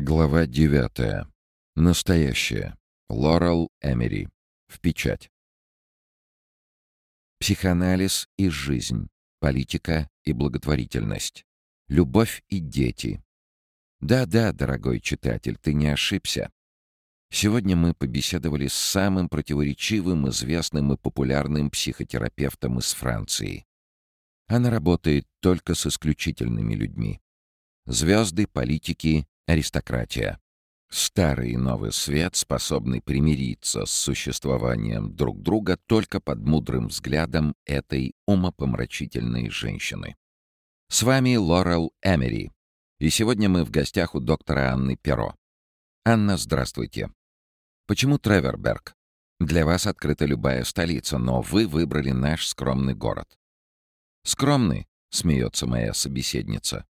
Глава девятая. Настоящее. Лорел Эмери. В печать. Психоанализ и жизнь. Политика и благотворительность. Любовь и дети. Да-да, дорогой читатель, ты не ошибся. Сегодня мы побеседовали с самым противоречивым, известным и популярным психотерапевтом из Франции. Она работает только с исключительными людьми. Звезды, политики, аристократия. Старый и новый свет способны примириться с существованием друг друга только под мудрым взглядом этой умопомрачительной женщины. С вами Лорел Эмери, и сегодня мы в гостях у доктора Анны Перо. Анна, здравствуйте. Почему Треверберг? Для вас открыта любая столица, но вы выбрали наш скромный город. Скромный, смеется моя собеседница.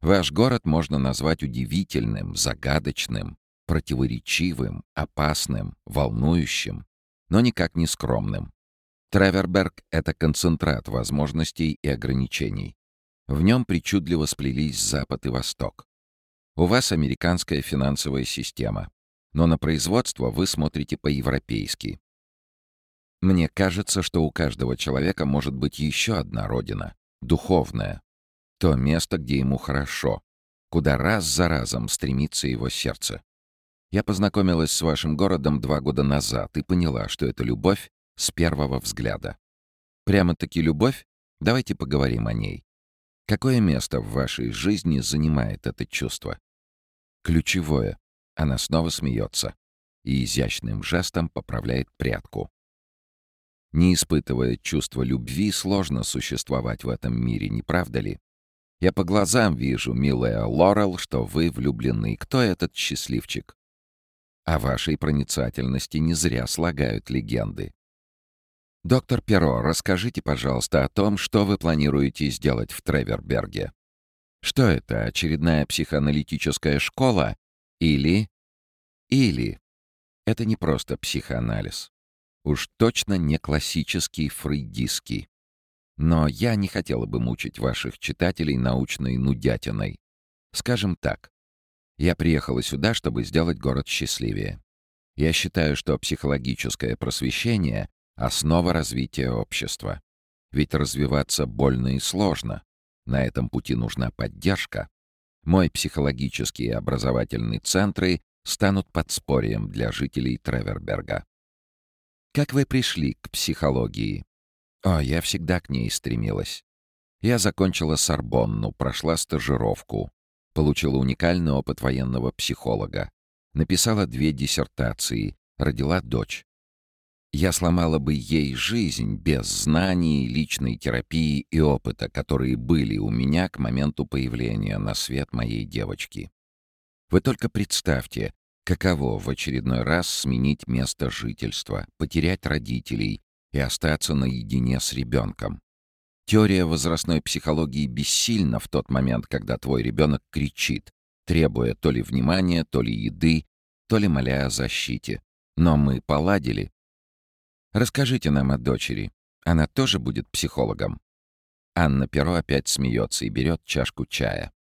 Ваш город можно назвать удивительным, загадочным, противоречивым, опасным, волнующим, но никак не скромным. Треверберг — это концентрат возможностей и ограничений. В нем причудливо сплелись Запад и Восток. У вас американская финансовая система, но на производство вы смотрите по-европейски. Мне кажется, что у каждого человека может быть еще одна родина — духовная, то место, где ему хорошо, куда раз за разом стремится его сердце. Я познакомилась с вашим городом два года назад и поняла, что это любовь с первого взгляда. Прямо-таки любовь? Давайте поговорим о ней. Какое место в вашей жизни занимает это чувство? Ключевое. Она снова смеется и изящным жестом поправляет прядку. Не испытывая чувства любви, сложно существовать в этом мире, не правда ли? Я по глазам вижу, милая Лорел, что вы влюблены. Кто этот счастливчик? О вашей проницательности не зря слагают легенды. Доктор Перо, расскажите, пожалуйста, о том, что вы планируете сделать в Треверберге. Что это, очередная психоаналитическая школа? Или... Или... Это не просто психоанализ. Уж точно не классический фрейдистский. Но я не хотела бы мучить ваших читателей научной нудятиной. Скажем так, я приехала сюда, чтобы сделать город счастливее. Я считаю, что психологическое просвещение — основа развития общества. Ведь развиваться больно и сложно. На этом пути нужна поддержка. Мой психологический и образовательные центры станут подспорьем для жителей Треверберга. Как вы пришли к психологии? О, я всегда к ней стремилась. Я закончила Сорбонну, прошла стажировку, получила уникальный опыт военного психолога, написала две диссертации, родила дочь. Я сломала бы ей жизнь без знаний, личной терапии и опыта, которые были у меня к моменту появления на свет моей девочки. Вы только представьте, каково в очередной раз сменить место жительства, потерять родителей, и остаться наедине с ребенком. Теория возрастной психологии бессильна в тот момент, когда твой ребенок кричит, требуя то ли внимания, то ли еды, то ли моля о защите. Но мы поладили. Расскажите нам о дочери. Она тоже будет психологом? Анна Перо опять смеется и берет чашку чая.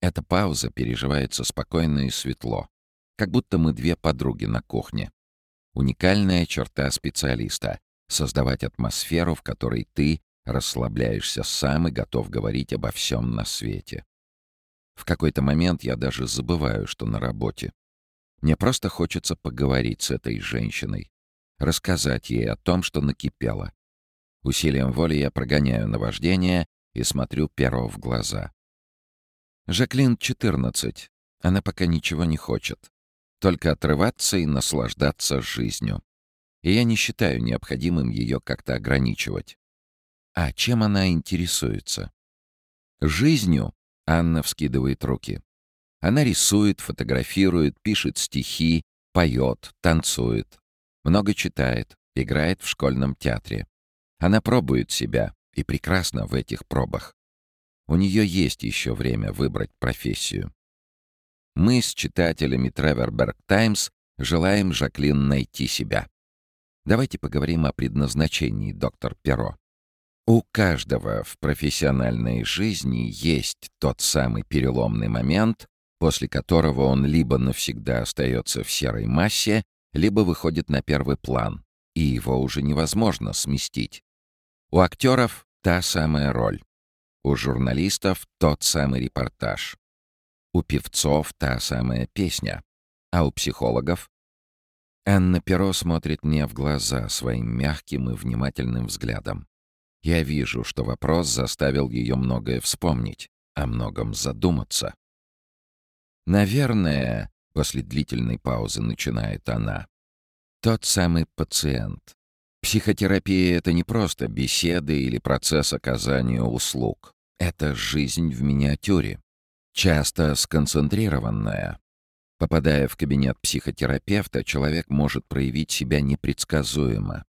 Эта пауза переживается спокойно и светло, как будто мы две подруги на кухне. Уникальная черта специалиста создавать атмосферу, в которой ты расслабляешься сам и готов говорить обо всем на свете. В какой-то момент я даже забываю, что на работе. Мне просто хочется поговорить с этой женщиной, рассказать ей о том, что накипело. Усилием воли я прогоняю наваждение и смотрю перо в глаза. Жаклин 14. Она пока ничего не хочет. Только отрываться и наслаждаться жизнью и я не считаю необходимым ее как-то ограничивать. А чем она интересуется? Жизнью Анна вскидывает руки. Она рисует, фотографирует, пишет стихи, поет, танцует. Много читает, играет в школьном театре. Она пробует себя, и прекрасно в этих пробах. У нее есть еще время выбрать профессию. Мы с читателями Треверберг Таймс желаем Жаклин найти себя. Давайте поговорим о предназначении, доктор Перо. У каждого в профессиональной жизни есть тот самый переломный момент, после которого он либо навсегда остается в серой массе, либо выходит на первый план, и его уже невозможно сместить. У актеров та самая роль. У журналистов тот самый репортаж. У певцов та самая песня. А у психологов? Анна Перо смотрит мне в глаза своим мягким и внимательным взглядом. Я вижу, что вопрос заставил ее многое вспомнить, о многом задуматься. «Наверное», — после длительной паузы начинает она, «тот самый пациент. Психотерапия — это не просто беседы или процесс оказания услуг. Это жизнь в миниатюре, часто сконцентрированная. Попадая в кабинет психотерапевта, человек может проявить себя непредсказуемо.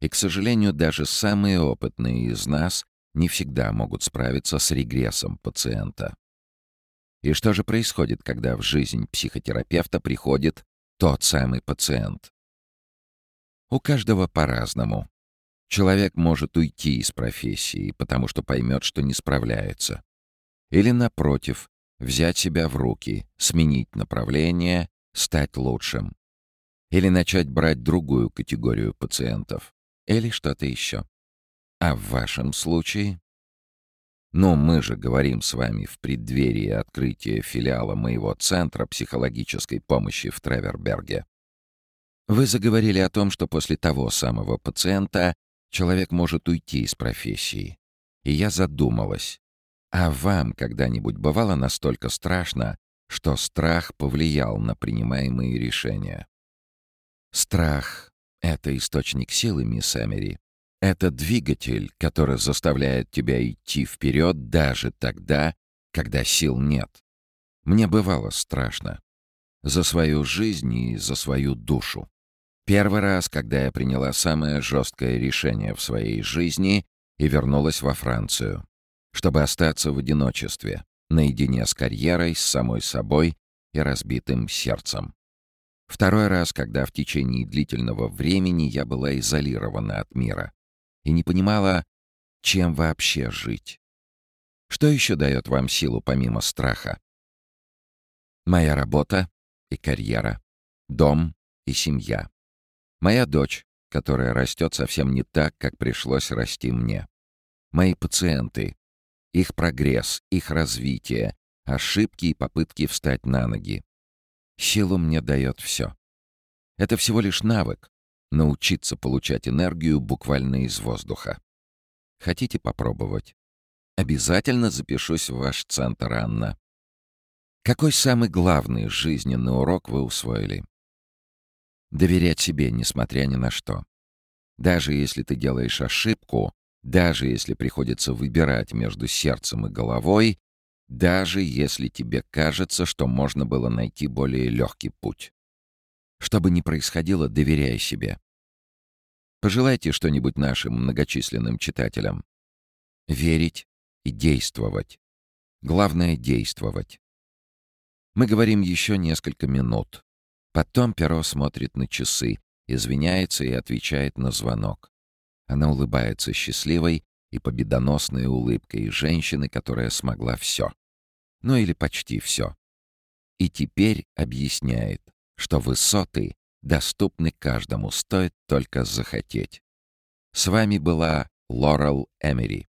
И, к сожалению, даже самые опытные из нас не всегда могут справиться с регрессом пациента. И что же происходит, когда в жизнь психотерапевта приходит тот самый пациент? У каждого по-разному. Человек может уйти из профессии, потому что поймет, что не справляется. Или, напротив, взять себя в руки, сменить направление, стать лучшим. Или начать брать другую категорию пациентов. Или что-то еще. А в вашем случае? Ну, мы же говорим с вами в преддверии открытия филиала моего центра психологической помощи в Треверберге. Вы заговорили о том, что после того самого пациента человек может уйти из профессии. И я задумалась. А вам когда-нибудь бывало настолько страшно, что страх повлиял на принимаемые решения? Страх — это источник силы, мисс Эмери. Это двигатель, который заставляет тебя идти вперед даже тогда, когда сил нет. Мне бывало страшно. За свою жизнь и за свою душу. Первый раз, когда я приняла самое жесткое решение в своей жизни и вернулась во Францию, чтобы остаться в одиночестве, наедине с карьерой, с самой собой и разбитым сердцем. Второй раз, когда в течение длительного времени я была изолирована от мира и не понимала, чем вообще жить. Что еще дает вам силу помимо страха? Моя работа и карьера, дом и семья. Моя дочь, которая растет совсем не так, как пришлось расти мне. Мои пациенты, их прогресс, их развитие, ошибки и попытки встать на ноги. Силу мне дает все. Это всего лишь навык — научиться получать энергию буквально из воздуха. Хотите попробовать? Обязательно запишусь в ваш центр, Анна. Какой самый главный жизненный урок вы усвоили? Доверять себе, несмотря ни на что. Даже если ты делаешь ошибку, даже если приходится выбирать между сердцем и головой, даже если тебе кажется, что можно было найти более легкий путь. Что бы ни происходило, доверяй себе. Пожелайте что-нибудь нашим многочисленным читателям. Верить и действовать. Главное — действовать. Мы говорим еще несколько минут. Потом Перо смотрит на часы, извиняется и отвечает на звонок. Она улыбается счастливой и победоносной улыбкой женщины, которая смогла все. Ну или почти все. И теперь объясняет, что высоты доступны каждому, стоит только захотеть. С вами была Лорел Эмери.